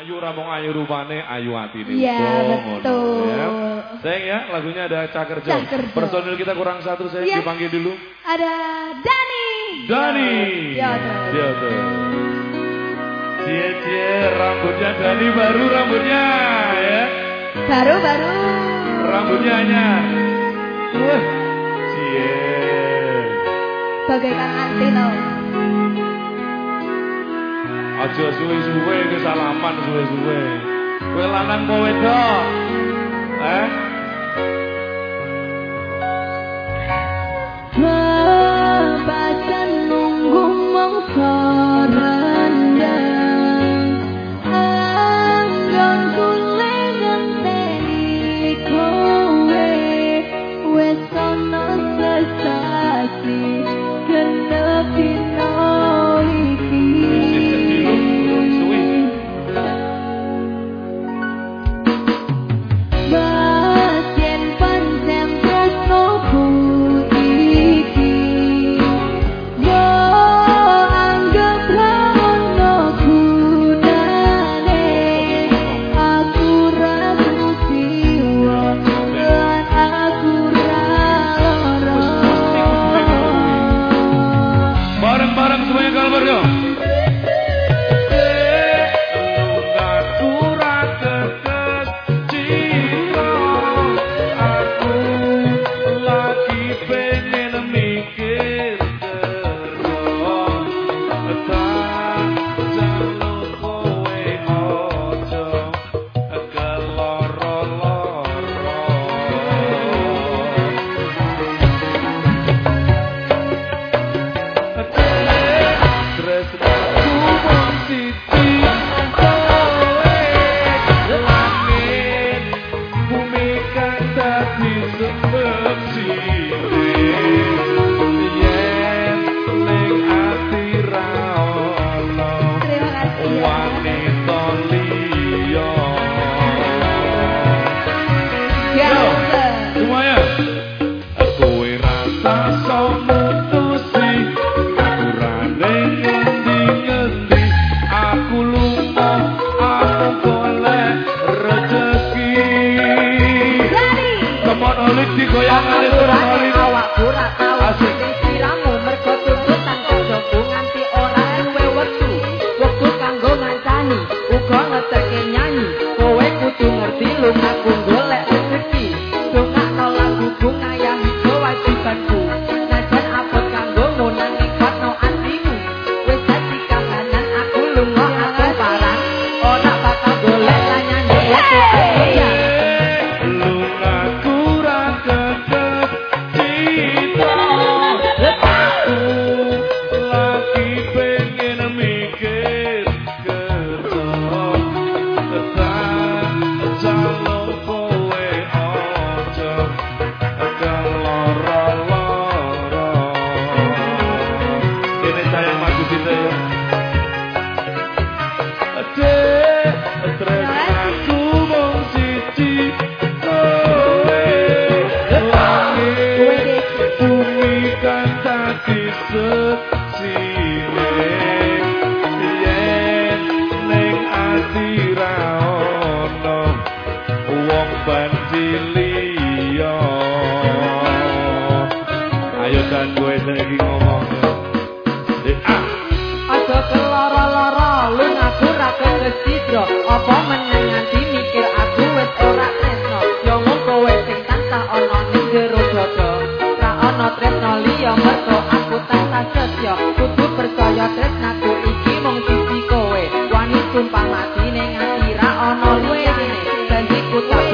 Ayu ramong ayu rupane, ayu hati nih. Iya, betul. Ya. Sayang ya, lagunya ada Cakerjo. Cakerjo. Personil kita kurang satu, saya Iya. dipanggil dulu. Ada Dani. Dani. Ya, tuh. Cie cie rambutnya Dani baru rambutnya ya. Baru baru. Rambutnya hanya. Wah. Cie. Bagaikan antino. Aja suwe-suwe ke salaman suwe-suwe. Kowe lanang apa wedok? Eh? Wong banci liya. Ayo dan gue saiki ngomong. Eh, ah. Aja keloro-loro lu ngaku ra kesidro apa meneng nganti mikir aku wis ora tresno? Yo mung kowe sing tansah ana ning jero dada ra ana tresno liya mergo aku tansah setya kudu percaya tresnaku iki mung sisi kowe. Wani sumpah mati ning ati ra ana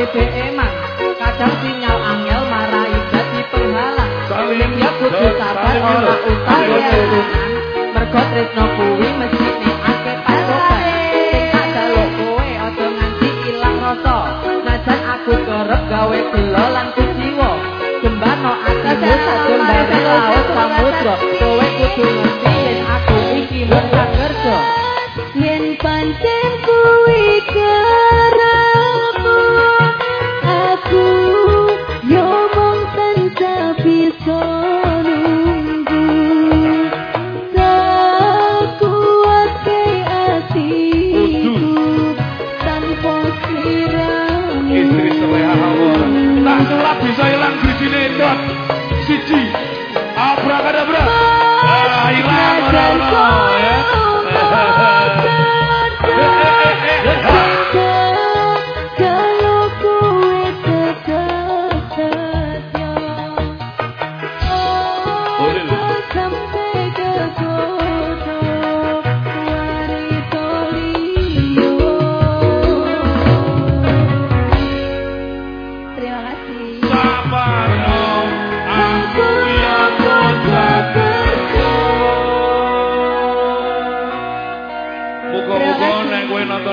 BBM man kadang sinyal angel marai dadi penghalang. Saling ya kudu sabar ora utang turunan mergo tresno kuwi mesine akeh pasokan. Tak daluk kowe aja nganti ilang rasa. Najan aku kerep gawe gelo lan kuciwa. Jembano atimu sak jembare laut samudra kowe kudu ngerti yen aku iki mung kerja. Yen pancen kuwi karamu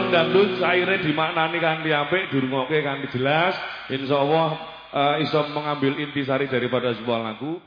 dangdut saire dimaknani kanthi apik, dirungokke kanthi jelas, insyaallah eh, iso mengambil intisari daripada sebuah lagu.